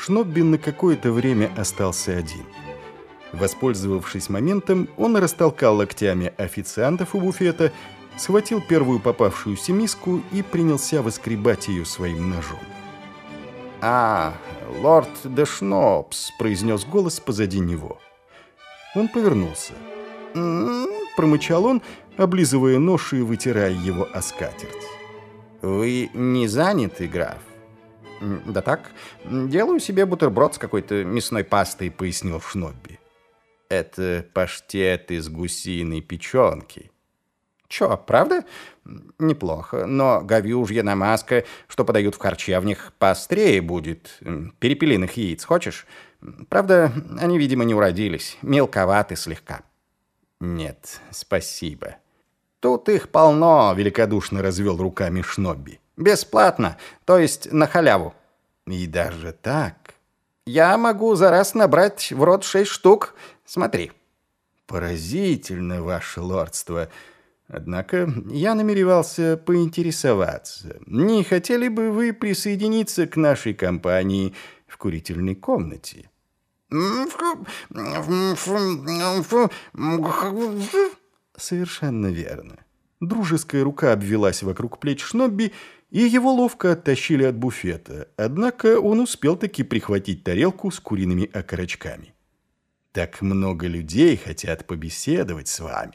Шнобби на какое-то время остался один. Воспользовавшись моментом, он растолкал локтями официантов у буфета, схватил первую попавшуюся миску и принялся выскребать ее своим ножом. «А, лорд де Шнопс», — произнес голос позади него. Он повернулся. «М-м-м», промычал он, облизывая нож и вытирая его о скатерть. «Вы не заняты, граф?» «Да так, делаю себе бутерброд с какой-то мясной пастой», — пояснил Шнобби. «Это паштет из гусиной печенки». «Чё, правда?» «Неплохо, но говюжья намазка, что подают в харчевнях, поострее будет. Перепелиных яиц хочешь? Правда, они, видимо, не уродились, мелковаты слегка». «Нет, спасибо». «Тут их полно», — великодушно развел руками Шнобби. «Бесплатно, то есть на халяву». «И даже так?» «Я могу за раз набрать в рот шесть штук. Смотри». «Поразительно, ваше лордство. Однако я намеревался поинтересоваться, не хотели бы вы присоединиться к нашей компании в курительной комнате?» Совершенно верно. Дружеская рука обвелась вокруг плеч Шнобби, и его ловко оттащили от буфета, однако он успел таки прихватить тарелку с куриными окорочками. «Так много людей хотят побеседовать с вами».